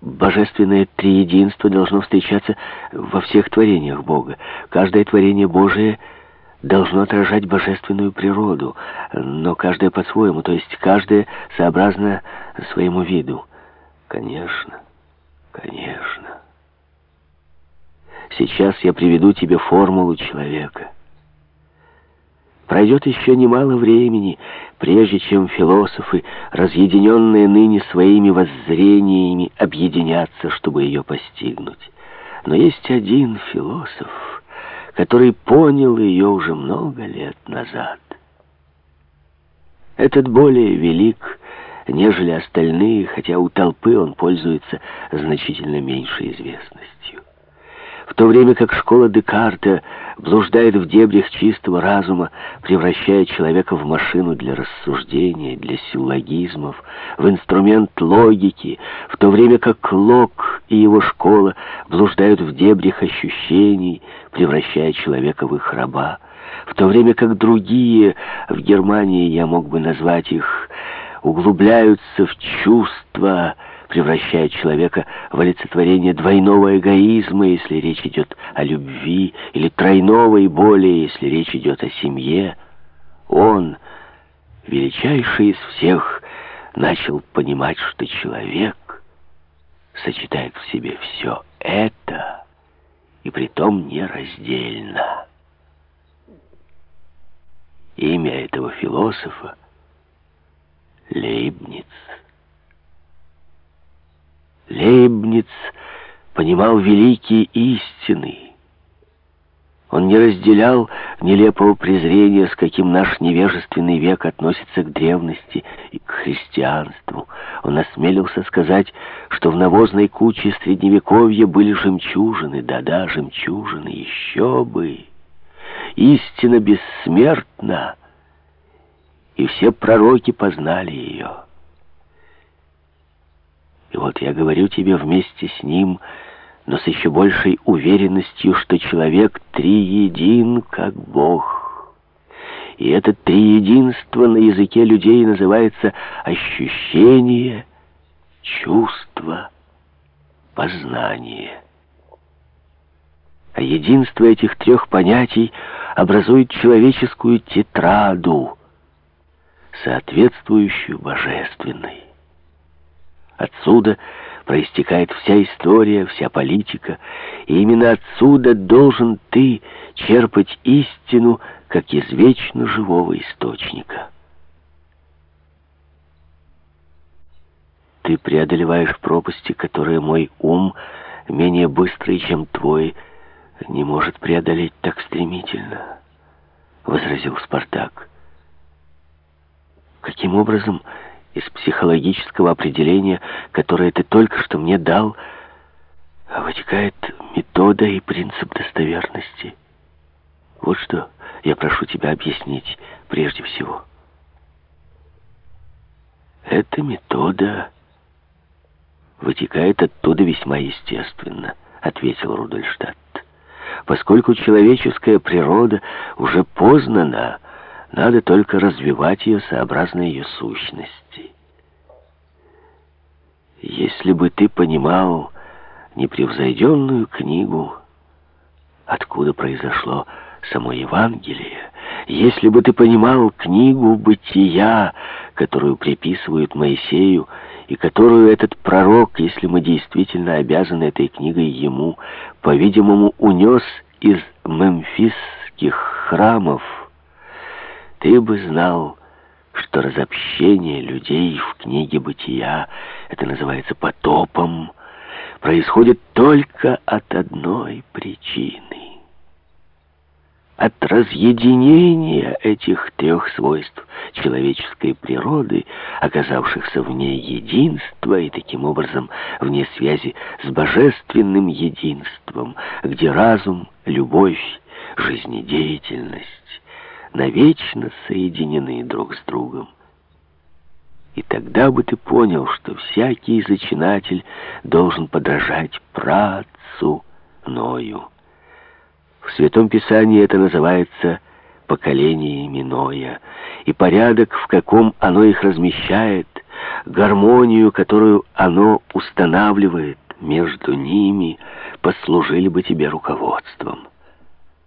Божественное триединство должно встречаться во всех творениях Бога. Каждое творение Божие должно отражать божественную природу, но каждое по-своему, то есть каждое сообразно своему виду. Конечно, конечно. Сейчас я приведу тебе формулу человека. Пройдет еще немало времени, прежде чем философы, разъединенные ныне своими воззрениями, объединятся, чтобы ее постигнуть. Но есть один философ, который понял ее уже много лет назад. Этот более велик, нежели остальные, хотя у толпы он пользуется значительно меньшей известностью. То время как школа Декарта блуждает в дебрях чистого разума, превращая человека в машину для рассуждения, для силлогизмов, в инструмент логики, в то время как Лок и его школа блуждают в дебрях ощущений, превращая человека в их раба, в то время как другие, в Германии я мог бы назвать их, углубляются в чувства, превращая человека в олицетворение двойного эгоизма, если речь идет о любви, или тройного и более, если речь идет о семье. Он, величайший из всех, начал понимать, что человек сочетает в себе все это, и притом нераздельно. Имя этого философа — Лейбниц. Лейбниц понимал великие истины. Он не разделял нелепого презрения, с каким наш невежественный век относится к древности и к христианству. Он осмелился сказать, что в навозной куче Средневековья были жемчужины, да-да, жемчужины, еще бы. Истина бессмертна, и все пророки познали ее. Вот я говорю тебе вместе с ним, но с еще большей уверенностью, что человек триедин, как Бог. И это триединство на языке людей называется ощущение, чувство, познание. А единство этих трех понятий образует человеческую тетраду, соответствующую божественной. Отсюда проистекает вся история, вся политика, и именно отсюда должен ты черпать истину, как из вечно живого источника. Ты преодолеваешь пропасти, которые мой ум, менее быстрый, чем твой, не может преодолеть так стремительно, — возразил Спартак. Каким образом из психологического определения, которое ты только что мне дал, вытекает метода и принцип достоверности. Вот что я прошу тебя объяснить прежде всего. Эта метода вытекает оттуда весьма естественно, ответил Рудольштадт. Поскольку человеческая природа уже познана, надо только развивать ее сообразно ее сущности. Если бы ты понимал непревзойденную книгу, откуда произошло само Евангелие, если бы ты понимал книгу «Бытия», которую приписывают Моисею, и которую этот пророк, если мы действительно обязаны этой книгой ему, по-видимому, унес из мемфисских храмов, ты бы знал, что разобщение людей в книге «Бытия» — это называется потопом — происходит только от одной причины. От разъединения этих трех свойств человеческой природы, оказавшихся вне единства и таким образом вне связи с божественным единством, где разум, любовь, жизнедеятельность навечно соединены друг с другом. И тогда бы ты понял, что всякий зачинатель должен подражать працу Ною. В Святом Писании это называется поколениями Ноя, и порядок, в каком оно их размещает, гармонию, которую оно устанавливает между ними, послужили бы тебе руководством.